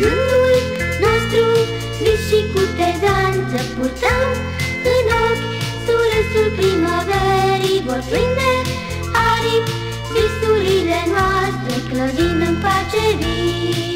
E nostru vis și cu tezanță Purtăm. În ochi surâsul primăverii Vor prinde aripi visurile noastre Clădind în pace vii.